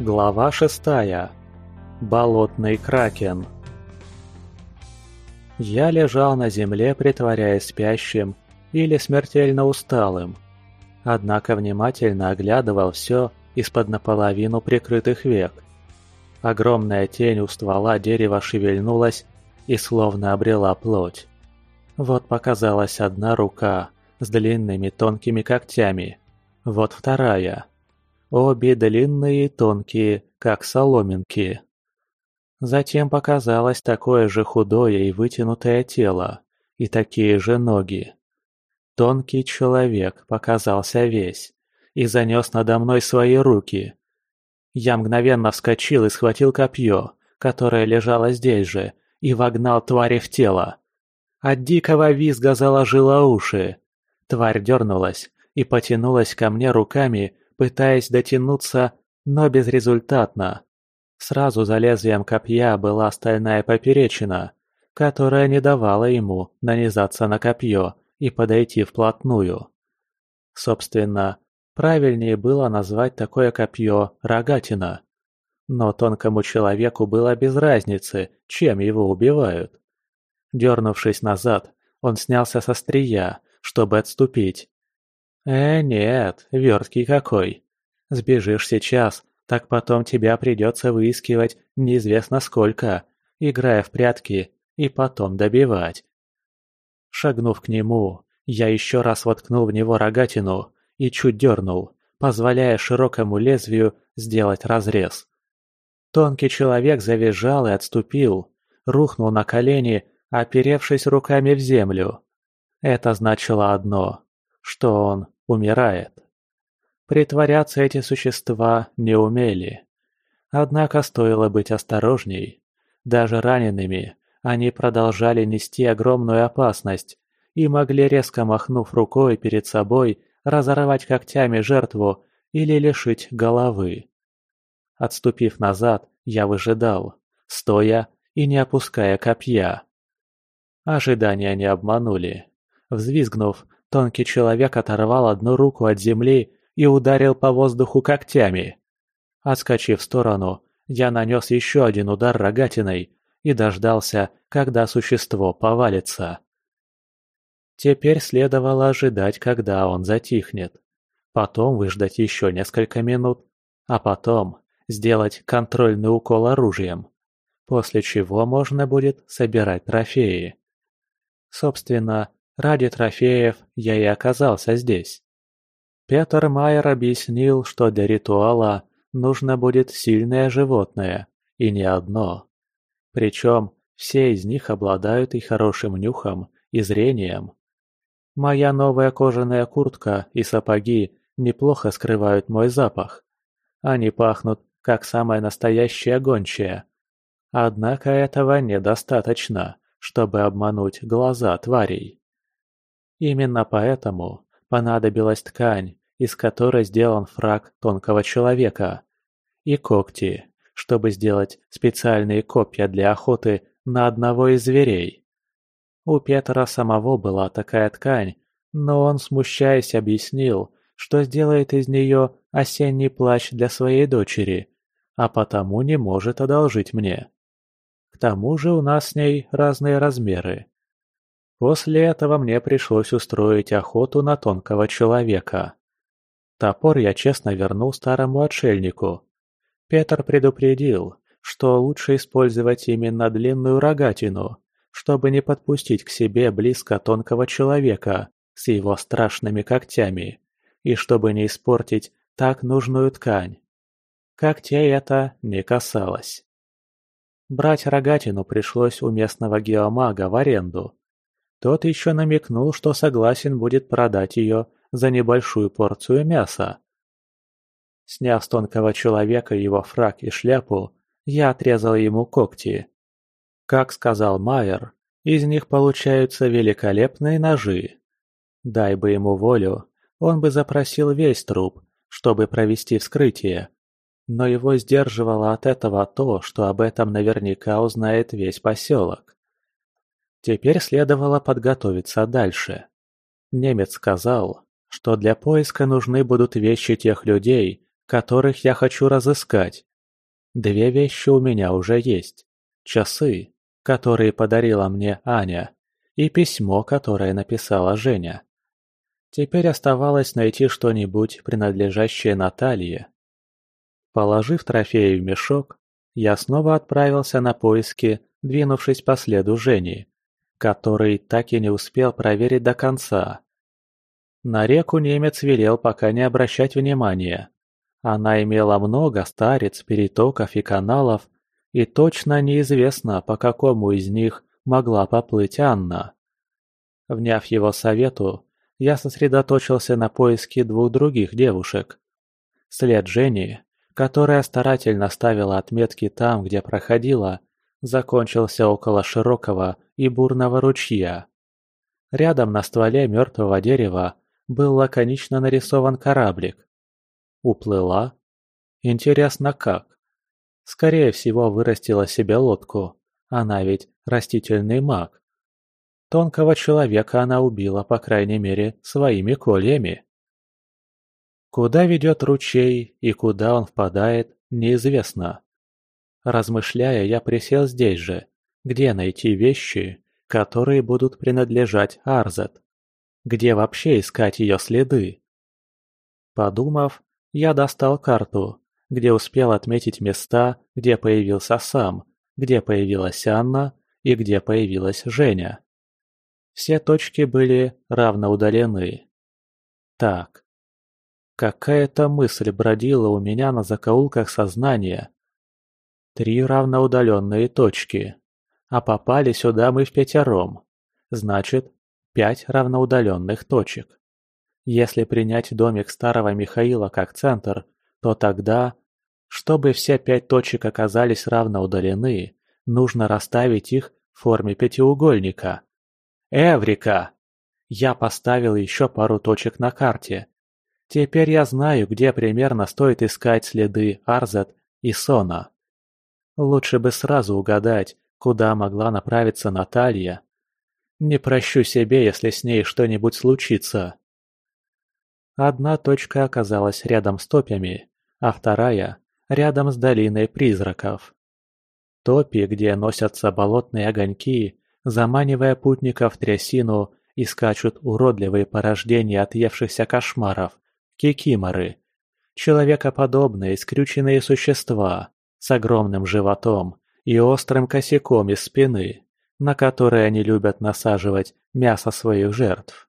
Глава шестая. Болотный кракен. Я лежал на земле, притворяясь спящим или смертельно усталым. Однако внимательно оглядывал все из-под наполовину прикрытых век. Огромная тень у ствола дерева шевельнулась и словно обрела плоть. Вот показалась одна рука с длинными тонкими когтями, вот вторая — обе обедаленные тонкие, как соломинки. Затем показалось такое же худое и вытянутое тело, и такие же ноги. Тонкий человек показался весь и занес надо мной свои руки. Я мгновенно вскочил и схватил копье, которое лежало здесь же, и вогнал твари в тело. От дикого визга заложило уши. Тварь дернулась и потянулась ко мне руками, пытаясь дотянуться, но безрезультатно. Сразу за лезвием копья была стальная поперечина, которая не давала ему нанизаться на копье и подойти вплотную. Собственно, правильнее было назвать такое копье «рогатина». Но тонкому человеку было без разницы, чем его убивают. Дернувшись назад, он снялся со стрия, чтобы отступить, нет верткий какой. Сбежишь сейчас, так потом тебя придется выискивать неизвестно сколько, играя в прятки, и потом добивать. Шагнув к нему, я еще раз воткнул в него рогатину и чуть дернул, позволяя широкому лезвию сделать разрез. Тонкий человек завизжал и отступил, рухнул на колени, оперевшись руками в землю. Это значило одно, что он умирает. Притворяться эти существа не умели. Однако стоило быть осторожней. Даже ранеными они продолжали нести огромную опасность и могли, резко махнув рукой перед собой, разорвать когтями жертву или лишить головы. Отступив назад, я выжидал, стоя и не опуская копья. Ожидания не обманули. Взвизгнув, тонкий человек оторвал одну руку от земли и ударил по воздуху когтями. Отскочив в сторону, я нанес еще один удар рогатиной и дождался, когда существо повалится. Теперь следовало ожидать, когда он затихнет. Потом выждать еще несколько минут, а потом сделать контрольный укол оружием, после чего можно будет собирать трофеи. Собственно, радиотрофеев я и оказался здесь. Петр Майер объяснил, что для ритуала нужно будет сильное животное, и не одно. Причем все из них обладают и хорошим нюхом, и зрением. Моя новая кожаная куртка и сапоги неплохо скрывают мой запах. Они пахнут, как самая настоящая гончая. Однако этого недостаточно, чтобы обмануть глаза тварей. Именно поэтому понадобилась ткань, из которой сделан фраг тонкого человека, и когти, чтобы сделать специальные копья для охоты на одного из зверей. У Петра самого была такая ткань, но он, смущаясь, объяснил, что сделает из нее осенний плащ для своей дочери, а потому не может одолжить мне. К тому же у нас с ней разные размеры, После этого мне пришлось устроить охоту на тонкого человека. Топор я честно вернул старому отшельнику. Петр предупредил, что лучше использовать именно длинную рогатину, чтобы не подпустить к себе близко тонкого человека с его страшными когтями, и чтобы не испортить так нужную ткань. Когтей это не касалось. Брать рогатину пришлось у местного геомага в аренду – тот еще намекнул, что согласен будет продать ее за небольшую порцию мяса. Сняв с тонкого человека его фраг и шляпу, я отрезал ему когти. Как сказал Майер, из них получаются великолепные ножи. Дай бы ему волю, он бы запросил весь труп, чтобы провести вскрытие. Но его сдерживало от этого то, что об этом наверняка узнает весь поселок. Теперь следовало подготовиться дальше. Немец сказал, что для поиска нужны будут вещи тех людей, которых я хочу разыскать. Две вещи у меня уже есть. Часы, которые подарила мне Аня, и письмо, которое написала Женя. Теперь оставалось найти что-нибудь, принадлежащее Наталье. Положив трофеи в мешок, я снова отправился на поиски, двинувшись по следу Жени который так и не успел проверить до конца. На реку немец велел пока не обращать внимания. Она имела много старец, перетоков и каналов, и точно неизвестно, по какому из них могла поплыть Анна. Вняв его совету, я сосредоточился на поиске двух других девушек. След Жени, которая старательно ставила отметки там, где проходила, закончился около широкого и бурного ручья. Рядом на стволе мертвого дерева был лаконично нарисован кораблик. Уплыла? Интересно как? Скорее всего, вырастила себе лодку. Она ведь растительный маг. Тонкого человека она убила, по крайней мере, своими кольями. Куда ведет ручей и куда он впадает, неизвестно размышляя я присел здесь же, где найти вещи, которые будут принадлежать Арзет, где вообще искать ее следы. Подумав, я достал карту, где успел отметить места, где появился сам, где появилась Анна и где появилась Женя. Все точки были равно удалены. Так. Какая-то мысль бродила у меня на закоулках сознания, Три равноудаленные точки, а попали сюда мы в пятером, значит, пять равноудаленных точек. Если принять домик старого Михаила как центр, то тогда, чтобы все пять точек оказались равноудалены, нужно расставить их в форме пятиугольника. Эврика! Я поставил еще пару точек на карте. Теперь я знаю, где примерно стоит искать следы Арзет и Сона. Лучше бы сразу угадать, куда могла направиться Наталья. Не прощу себе, если с ней что-нибудь случится. Одна точка оказалась рядом с топями, а вторая – рядом с долиной призраков. Топи, где носятся болотные огоньки, заманивая путников в трясину и скачут уродливые порождения отъевшихся кошмаров – кикиморы, человекоподобные скрюченные существа с огромным животом и острым косяком из спины, на который они любят насаживать мясо своих жертв.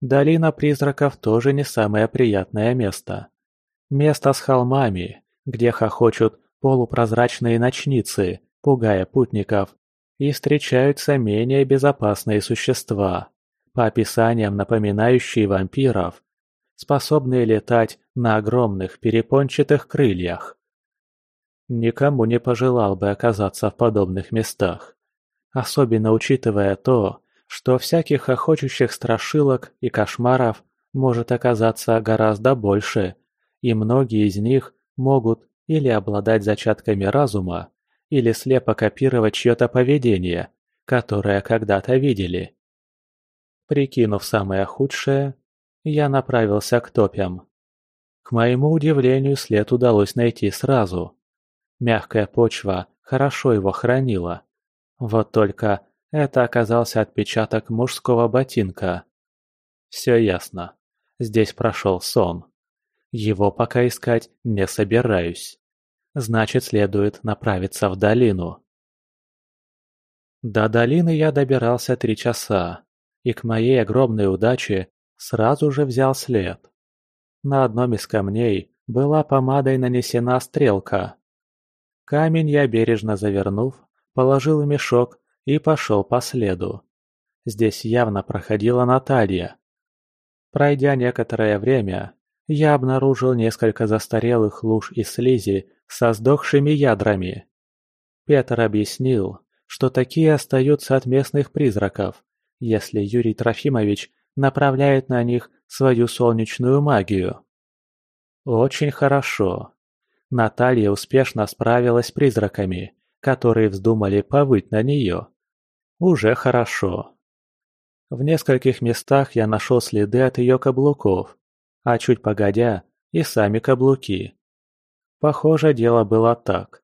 Долина призраков тоже не самое приятное место. Место с холмами, где хохочут полупрозрачные ночницы, пугая путников, и встречаются менее безопасные существа, по описаниям напоминающие вампиров, способные летать на огромных перепончатых крыльях. Никому не пожелал бы оказаться в подобных местах. Особенно учитывая то, что всяких охочущих страшилок и кошмаров может оказаться гораздо больше, и многие из них могут или обладать зачатками разума, или слепо копировать чье-то поведение, которое когда-то видели. Прикинув самое худшее, я направился к топям. К моему удивлению, след удалось найти сразу – мягкая почва хорошо его хранила. Вот только это оказался отпечаток мужского ботинка. Все ясно. Здесь прошел сон. Его пока искать не собираюсь. Значит, следует направиться в долину. До долины я добирался три часа, и к моей огромной удаче сразу же взял след. На одном из камней была помадой нанесена стрелка. Камень я бережно завернув, положил мешок и пошел по следу. Здесь явно проходила Наталья. Пройдя некоторое время, я обнаружил несколько застарелых луж и слизи со сдохшими ядрами. Петр объяснил, что такие остаются от местных призраков, если Юрий Трофимович направляет на них свою солнечную магию. Очень хорошо. Наталья успешно справилась с призраками, которые вздумали повыть на нее. Уже хорошо. В нескольких местах я нашел следы от ее каблуков, а чуть погодя и сами каблуки. Похоже, дело было так.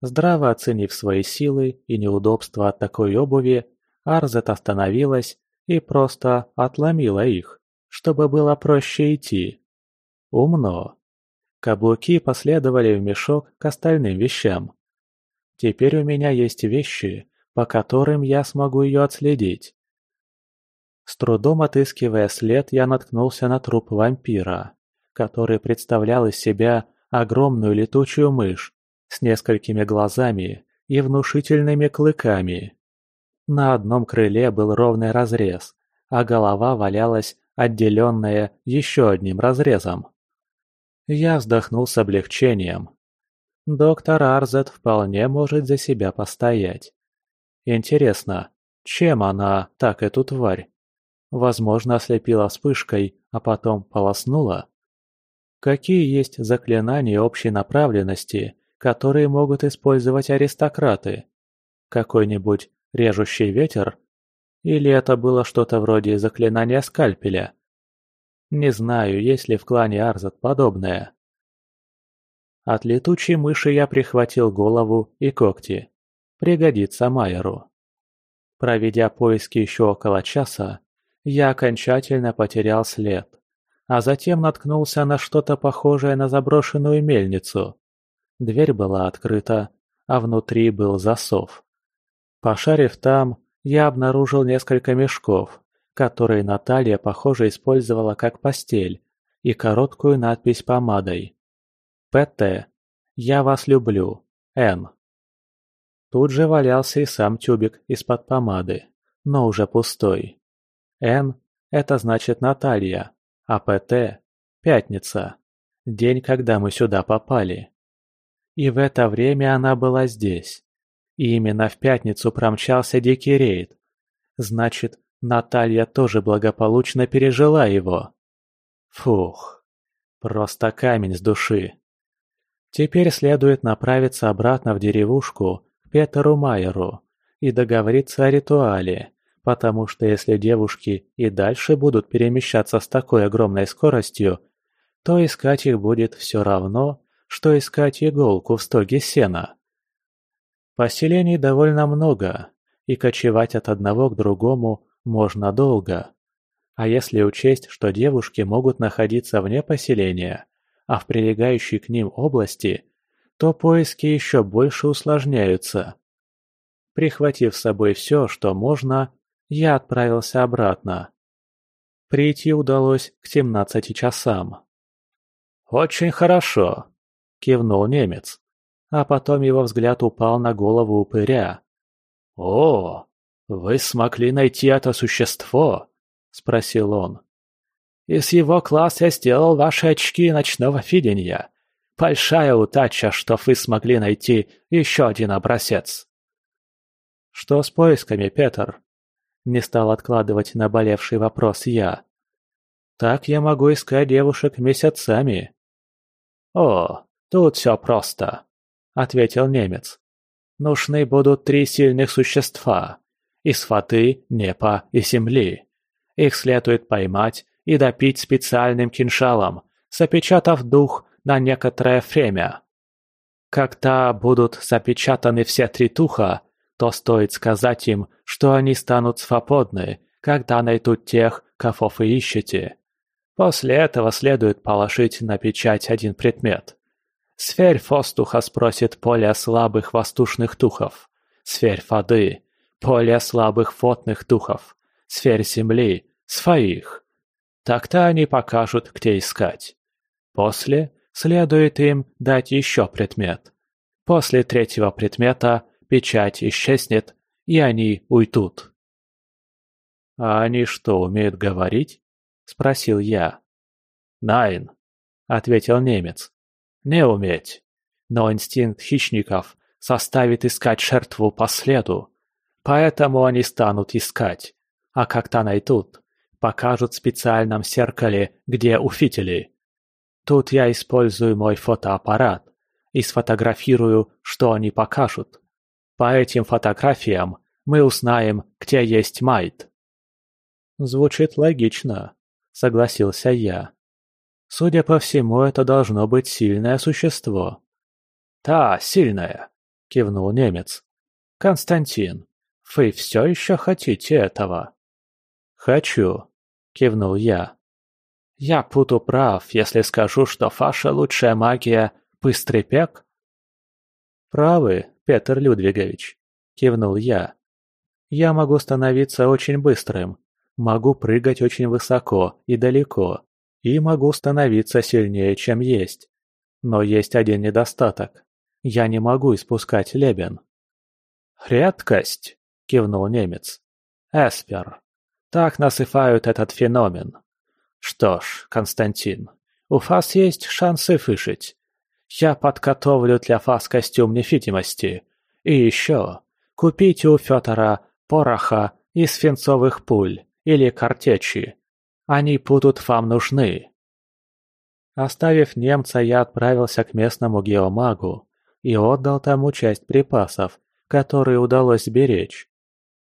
Здраво оценив свои силы и неудобства от такой обуви, Арзет остановилась и просто отломила их, чтобы было проще идти. Умно каблуки последовали в мешок к остальным вещам. Теперь у меня есть вещи, по которым я смогу ее отследить. С трудом отыскивая след, я наткнулся на труп вампира, который представлял из себя огромную летучую мышь с несколькими глазами и внушительными клыками. На одном крыле был ровный разрез, а голова валялась, отделенная еще одним разрезом. Я вздохнул с облегчением. Доктор Арзет вполне может за себя постоять. Интересно, чем она так эту тварь? Возможно, ослепила вспышкой, а потом полоснула? Какие есть заклинания общей направленности, которые могут использовать аристократы? Какой-нибудь режущий ветер? Или это было что-то вроде заклинания скальпеля, не знаю, есть ли в клане Арзат подобное. От летучей мыши я прихватил голову и когти. Пригодится Майеру. Проведя поиски еще около часа, я окончательно потерял след, а затем наткнулся на что-то похожее на заброшенную мельницу. Дверь была открыта, а внутри был засов. Пошарив там, я обнаружил несколько мешков, которые Наталья, похоже, использовала как постель, и короткую надпись помадой. «ПТ. Я вас люблю. Н». Тут же валялся и сам тюбик из-под помады, но уже пустой. «Н» — это значит Наталья, а «ПТ» — пятница, день, когда мы сюда попали. И в это время она была здесь. И именно в пятницу промчался дикий рейд. Значит, Наталья тоже благополучно пережила его. Фух, просто камень с души. Теперь следует направиться обратно в деревушку к Петеру Майеру и договориться о ритуале, потому что если девушки и дальше будут перемещаться с такой огромной скоростью, то искать их будет все равно, что искать иголку в стоге сена. Поселений довольно много, и кочевать от одного к другому можно долго. А если учесть, что девушки могут находиться вне поселения, а в прилегающей к ним области, то поиски еще больше усложняются. Прихватив с собой все, что можно, я отправился обратно. Прийти удалось к 17 часам. «Очень хорошо», — кивнул немец, а потом его взгляд упал на голову упыря. «О, «Вы смогли найти это существо?» — спросил он. «Из его класса я сделал ваши очки ночного видения. Большая удача, что вы смогли найти еще один образец». «Что с поисками, Петр?» — не стал откладывать наболевший вопрос я. «Так я могу искать девушек месяцами». «О, тут все просто», — ответил немец. «Нужны будут три сильных существа. И Из НЕПа и Земли. Их следует поймать и допить специальным кинжалом, запечатав дух на некоторое время. Когда будут запечатаны все три туха, то стоит сказать им, что они станут свободны, когда найдут тех, кого вы ищете. После этого следует положить на печать один предмет. Сферь фостуха спросит более слабых воздушных тухов, Сферь фады. Поле слабых фотных духов, сфер земли, своих. Тогда они покажут, где искать. После следует им дать еще предмет. После третьего предмета печать исчезнет, и они уйдут. «А они что, умеют говорить?» – спросил я. «Найн», – ответил немец. «Не уметь. Но инстинкт хищников заставит искать жертву по следу поэтому они станут искать. А как-то найдут. Покажут специальном зеркале, где уфители. Тут я использую мой фотоаппарат и сфотографирую, что они покажут. По этим фотографиям мы узнаем, где есть Майт. Звучит логично, согласился я. Судя по всему, это должно быть сильное существо. Да, сильное, кивнул немец. Константин, вы все еще хотите этого?» «Хочу», — кивнул я. «Я буду прав, если скажу, что ваша лучшая магия — быстрый бег?» «Правы, Петр Людвигович», — кивнул я. «Я могу становиться очень быстрым, могу прыгать очень высоко и далеко, и могу становиться сильнее, чем есть. Но есть один недостаток. Я не могу испускать лебен». «Редкость!» Кивнул немец. Эспер. Так насыпают этот феномен. Что ж, Константин, у вас есть шансы вышить. Я подготовлю для вас костюм невидимости. И еще, купите у Федора пороха из свинцовых пуль или картечи. Они будут вам нужны. Оставив немца, я отправился к местному геомагу и отдал тому часть припасов, которые удалось беречь.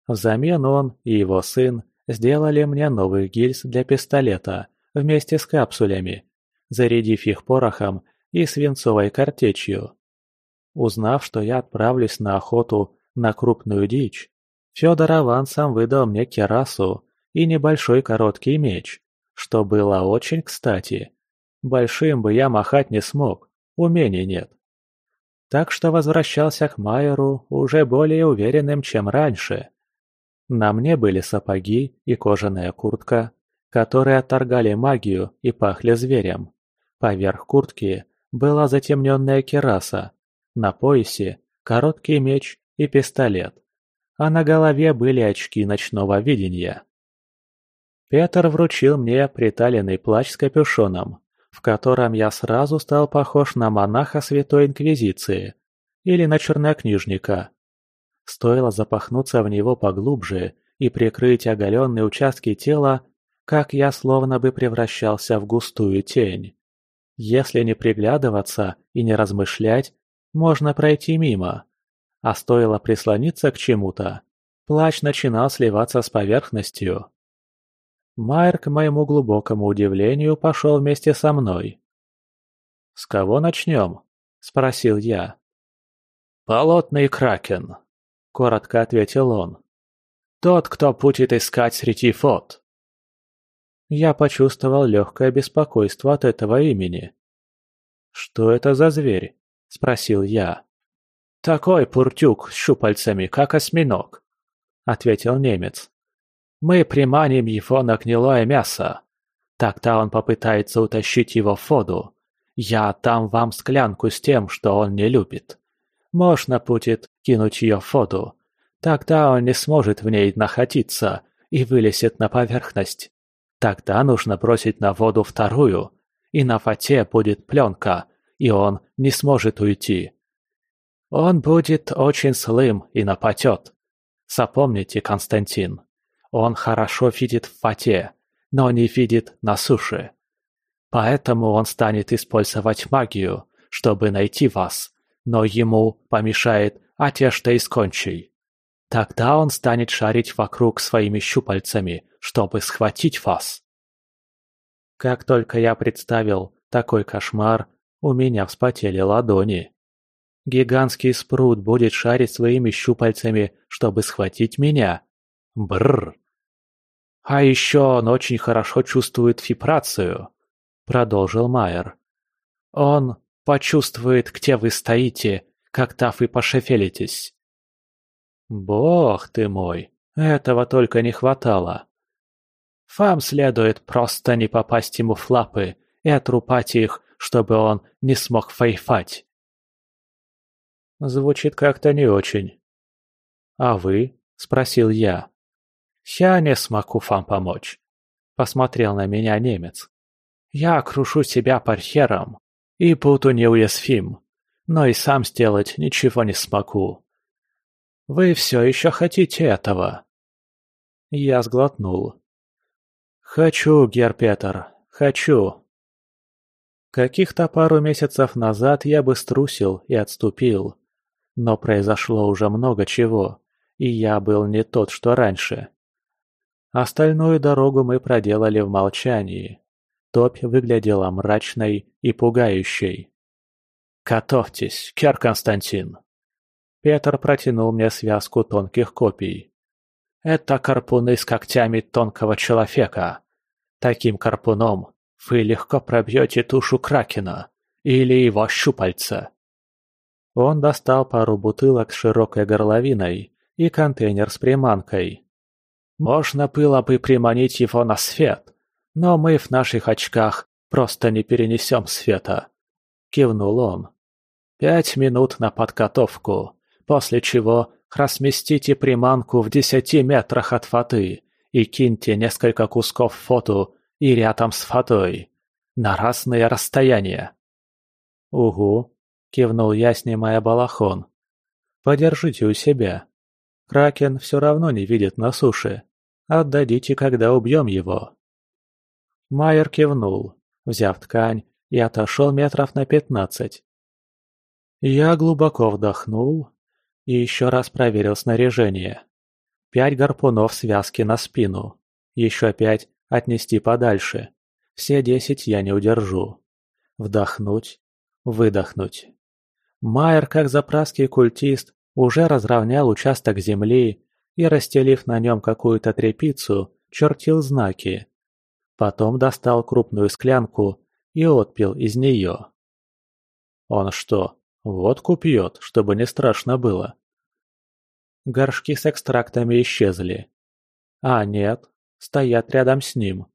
Взамен он и его сын сделали мне новые гильз для пистолета вместе с капсулями, зарядив их порохом и свинцовой картечью. Узнав, что я отправлюсь на охоту на крупную дичь, Федор авансом выдал мне керасу и небольшой короткий меч, что было очень кстати. Большим бы я махать не смог, умений нет. Так что возвращался к Майеру уже более уверенным, чем раньше. На мне были сапоги и кожаная куртка, которые отторгали магию и пахли зверем. Поверх куртки была затемненная кераса, на поясе – короткий меч и пистолет, а на голове были очки ночного видения. Петр вручил мне приталенный плащ с капюшоном, в котором я сразу стал похож на монаха Святой Инквизиции или на чернокнижника, Стоило запахнуться в него поглубже и прикрыть оголенные участки тела, как я словно бы превращался в густую тень. Если не приглядываться и не размышлять, можно пройти мимо. А стоило прислониться к чему-то, плащ начинал сливаться с поверхностью. Майер, к моему глубокому удивлению, пошел вместе со мной. «С кого начнем?» – спросил я. Полотный кракен», коротко ответил он. «Тот, кто будет искать среди фот». Я почувствовал легкое беспокойство от этого имени. «Что это за зверь?» – спросил я. «Такой пуртюк с щупальцами, как осьминог», – ответил немец. «Мы приманим его на гнилое мясо. Тогда он попытается утащить его в воду. Я дам вам склянку с тем, что он не любит». Можно будет кинуть ее в воду. Тогда он не сможет в ней находиться и вылезет на поверхность. Тогда нужно бросить на воду вторую, и на фате будет пленка, и он не сможет уйти. Он будет очень слым и нападет. Запомните, Константин, он хорошо видит в фате, но не видит на суше. Поэтому он станет использовать магию, чтобы найти вас, но ему помешает одежда из кончей. Тогда он станет шарить вокруг своими щупальцами, чтобы схватить вас. Как только я представил такой кошмар, у меня вспотели ладони. Гигантский спрут будет шарить своими щупальцами, чтобы схватить меня. Бррр. А еще он очень хорошо чувствует вибрацию, продолжил Майер. Он почувствует, где вы стоите, как-то вы пошевелитесь. Бог ты мой, этого только не хватало. Вам следует просто не попасть ему в лапы и отрубать их, чтобы он не смог фейфать. Звучит как-то не очень. А вы? — спросил я. Я не смогу вам помочь. Посмотрел на меня немец. Я крушу себя парьером. И поту неуязвим, но и сам сделать ничего не смогу. Вы все еще хотите этого?» Я сглотнул. «Хочу, Герпетер, хочу!» Каких-то пару месяцев назад я бы струсил и отступил. Но произошло уже много чего, и я был не тот, что раньше. Остальную дорогу мы проделали в молчании, топь выглядела мрачной и пугающей. «Готовьтесь, Кер Константин!» Петр протянул мне связку тонких копий. «Это карпуны с когтями тонкого человека. Таким карпуном вы легко пробьете тушу кракена или его щупальца». Он достал пару бутылок с широкой горловиной и контейнер с приманкой. «Можно было бы приманить его на свет», но мы в наших очках просто не перенесем света», — кивнул он. «Пять минут на подготовку, после чего разместите приманку в десяти метрах от фаты и киньте несколько кусков фоту и рядом с фатой, на разные расстояния». «Угу», — кивнул я, снимая балахон. «Подержите у себя. Кракен все равно не видит на суше. Отдадите, когда убьем его». Майер кивнул, взяв ткань и отошел метров на пятнадцать. Я глубоко вдохнул и еще раз проверил снаряжение. Пять гарпунов связки на спину, еще пять отнести подальше. Все десять я не удержу. Вдохнуть, выдохнуть. Майер, как заправский культист, уже разровнял участок земли и, расстелив на нем какую-то тряпицу, чертил знаки, Потом достал крупную склянку и отпил из нее. Он что, водку пьет, чтобы не страшно было? Горшки с экстрактами исчезли. А нет, стоят рядом с ним.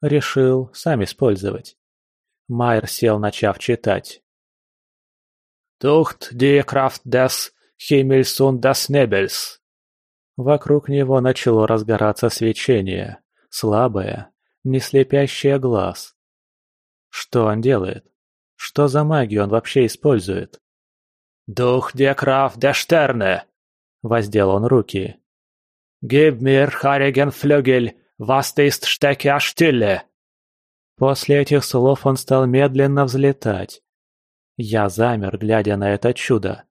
Решил сам использовать. Майер сел, начав читать. «Тухт ди крафт дес химмельсун дас небельс». Вокруг него начало разгораться свечение, слабое, не неслепящая глаз. Что он делает? Что за магию он вообще использует? «Дух Декраф Дештерне!» — воздел он руки. «Гибмир Хариген Флюгель, вас ist штеке Аштилле!» После этих слов он стал медленно взлетать. Я замер, глядя на это чудо.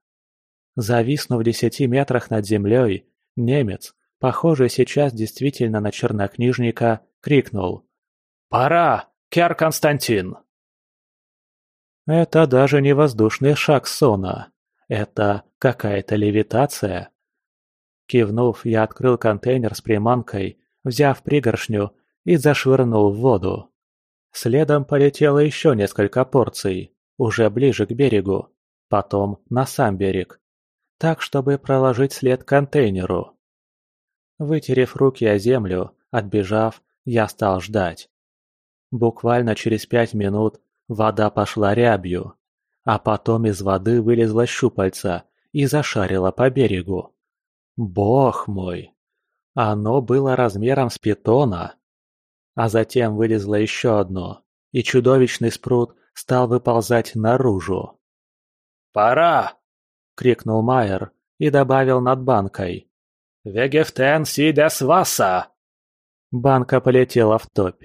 Зависнув в десяти метрах над землей, немец, похожий сейчас действительно на чернокнижника, крикнул «Пора, Кер Константин!» Это даже не воздушный шаг Сона. Это какая-то левитация. Кивнув, я открыл контейнер с приманкой, взяв пригоршню и зашвырнул в воду. Следом полетело еще несколько порций, уже ближе к берегу, потом на сам берег, так, чтобы проложить след контейнеру. Вытерев руки о землю, отбежав, я стал ждать. Буквально через пять минут вода пошла рябью, а потом из воды вылезла щупальца и зашарила по берегу. Бог мой! Оно было размером с питона. А затем вылезло еще одно, и чудовищный спрут стал выползать наружу. «Пора!» — крикнул Майер и добавил над банкой. «Вегефтен сидя с васа!» Банка полетела в топь.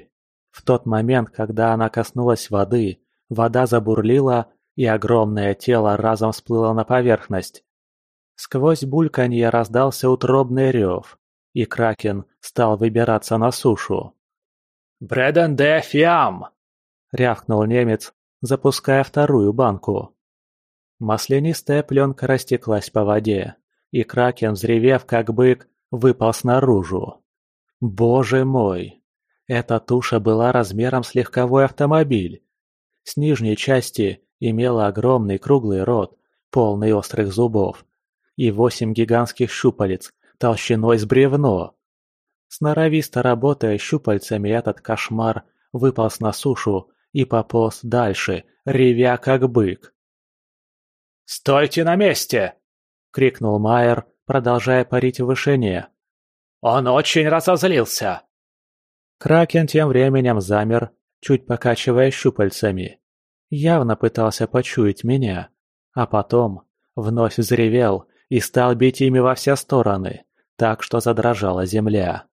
В тот момент, когда она коснулась воды, вода забурлила, и огромное тело разом всплыло на поверхность. Сквозь бульканье раздался утробный рев, и Кракен стал выбираться на сушу. «Брэден де Фиам!» — рявкнул немец, запуская вторую банку. Маслянистая пленка растеклась по воде, и Кракен, взревев как бык, выпал снаружи. Боже мой! Эта туша была размером с легковой автомобиль. С нижней части имела огромный круглый рот, полный острых зубов, и восемь гигантских щупалец толщиной с бревно. Сноровисто работая щупальцами, этот кошмар выполз на сушу и пополз дальше, ревя как бык. «Стойте на месте!» — крикнул Майер, продолжая парить в вышине оно очень разозлился. Кракен тем временем замер, чуть покачивая щупальцами. Явно пытался почуять меня, а потом вновь взревел и стал бить ими во все стороны, так что задрожала земля.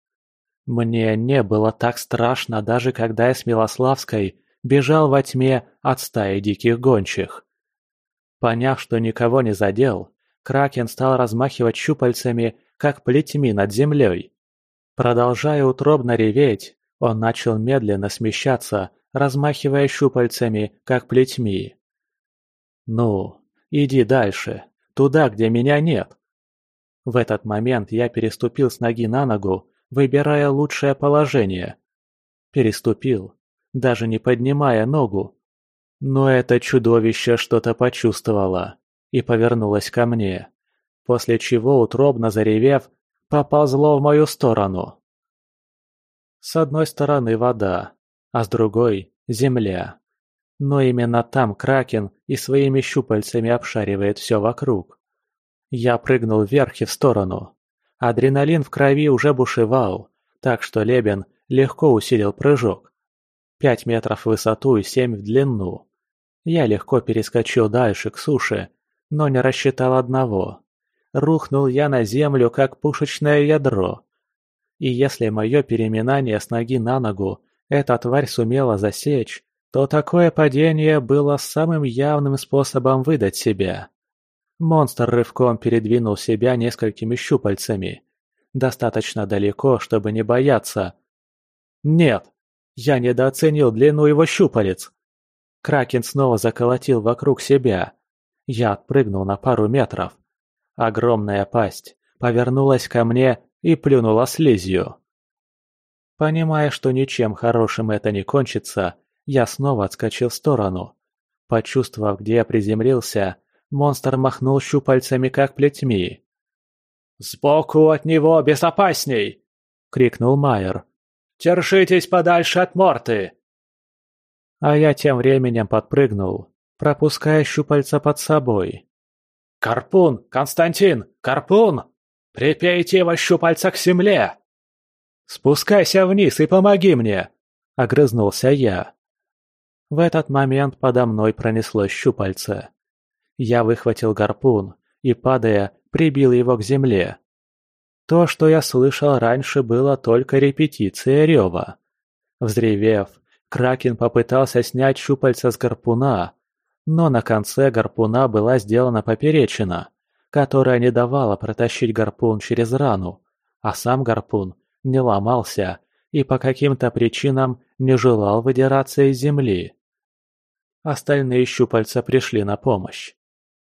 Мне не было так страшно, даже когда я с Милославской бежал во тьме от стаи диких гончих. Поняв, что никого не задел, Кракен стал размахивать щупальцами как плетьми над землей. Продолжая утробно реветь, он начал медленно смещаться, размахивая щупальцами, как плетьми. «Ну, иди дальше, туда, где меня нет!» В этот момент я переступил с ноги на ногу, выбирая лучшее положение. Переступил, даже не поднимая ногу. Но это чудовище что-то почувствовало и повернулось ко мне после чего утробно заревев, поползло в мою сторону. С одной стороны вода, а с другой — земля. Но именно там Кракен и своими щупальцами обшаривает все вокруг. Я прыгнул вверх и в сторону. Адреналин в крови уже бушевал, так что Лебен легко усилил прыжок. Пять метров в высоту и семь в длину. Я легко перескочил дальше к суше, но не рассчитал одного рухнул я на землю, как пушечное ядро. И если мое переминание с ноги на ногу эта тварь сумела засечь, то такое падение было самым явным способом выдать себя. Монстр рывком передвинул себя несколькими щупальцами. Достаточно далеко, чтобы не бояться. Нет, я недооценил длину его щупалец. Кракен снова заколотил вокруг себя. Я отпрыгнул на пару метров огромная пасть, повернулась ко мне и плюнула слизью. Понимая, что ничем хорошим это не кончится, я снова отскочил в сторону. Почувствовав, где я приземлился, монстр махнул щупальцами, как плетьми. «Сбоку от него безопасней!» — крикнул Майер. «Держитесь подальше от морты!» А я тем временем подпрыгнул, пропуская щупальца под собой. Карпун, константин карпон припяйте вашу пальца к земле спускайся вниз и помоги мне огрызнулся я в этот момент подо мной пронесло щупальце я выхватил гарпун и падая прибил его к земле то что я слышал раньше было только репетиция рева взревев кракен попытался снять щупальца с гарпуна но на конце гарпуна была сделана поперечина, которая не давала протащить гарпун через рану, а сам гарпун не ломался и по каким-то причинам не желал выдираться из земли. Остальные щупальца пришли на помощь.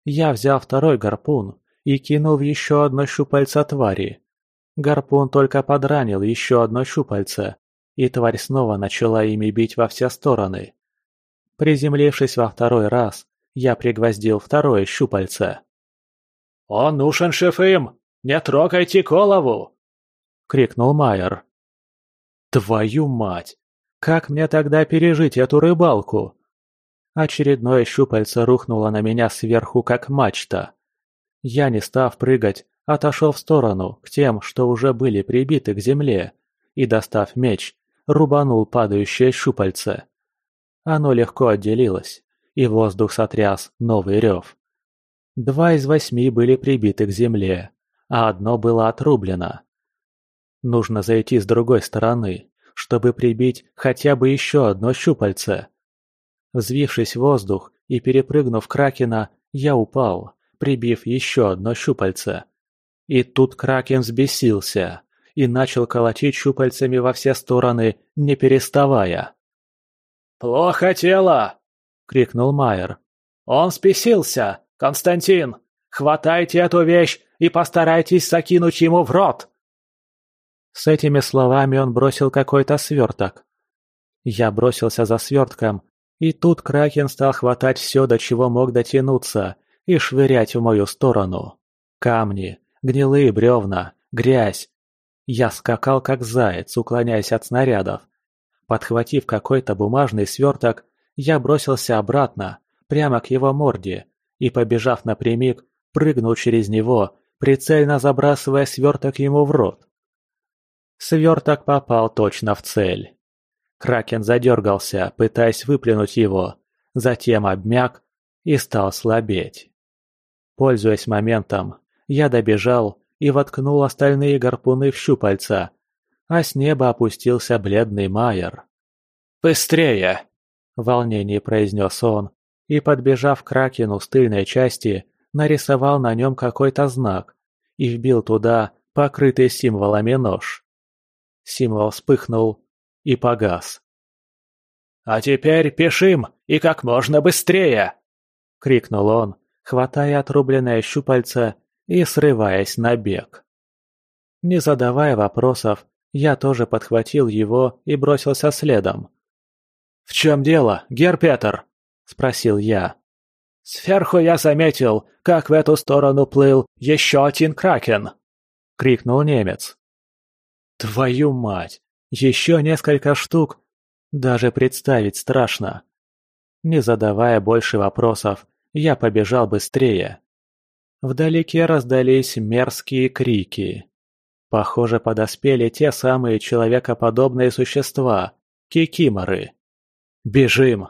Я взял второй гарпун и кинул в еще одно щупальце твари. Гарпун только подранил еще одно щупальце, и тварь снова начала ими бить во все стороны. Приземлившись во второй раз, я пригвоздил второе щупальце. «А «Он нужен шефым, Не трогайте голову!» — крикнул Майер. «Твою мать! Как мне тогда пережить эту рыбалку?» Очередное щупальце рухнуло на меня сверху, как мачта. Я, не став прыгать, отошел в сторону, к тем, что уже были прибиты к земле, и, достав меч, рубанул падающее щупальце. Оно легко отделилось, и воздух сотряс новый рев. Два из восьми были прибиты к земле, а одно было отрублено. Нужно зайти с другой стороны, чтобы прибить хотя бы еще одно щупальце. Взвившись в воздух и перепрыгнув Кракена, я упал, прибив еще одно щупальце. И тут Кракен взбесился и начал колотить щупальцами во все стороны, не переставая плохо тело крикнул майер. Он спесился константин хватайте эту вещь и постарайтесь закинуть ему в рот! С этими словами он бросил какой то сверток. Я бросился за свертком и тут кракен стал хватать все до чего мог дотянуться и швырять в мою сторону. Камни гнилые бревна грязь. Я скакал как заяц уклоняясь от снарядов подхватив какой-то бумажный сверток, я бросился обратно, прямо к его морде, и, побежав напрямик, прыгнул через него, прицельно забрасывая сверток ему в рот. Сверток попал точно в цель. Кракен задергался, пытаясь выплюнуть его, затем обмяк и стал слабеть. Пользуясь моментом, я добежал и воткнул остальные гарпуны в щупальца, а с неба опустился бледный Майер. «Быстрее!» — Волнение произнес он, и, подбежав к Ракину с тыльной части, нарисовал на нем какой-то знак и вбил туда покрытый символами нож. Символ вспыхнул и погас. «А теперь пишем и как можно быстрее!» — крикнул он, хватая отрубленное щупальце и срываясь на бег. Не задавая вопросов, я тоже подхватил его и бросился следом. «В чем дело, Герпетер?» – спросил я. «Сверху я заметил, как в эту сторону плыл еще один кракен!» – крикнул немец. «Твою мать! Еще несколько штук! Даже представить страшно!» Не задавая больше вопросов, я побежал быстрее. Вдалеке раздались мерзкие крики. Похоже, подоспели те самые человекоподобные существа, кикиморы. Бежим!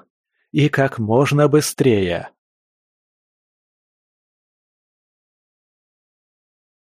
И как можно быстрее!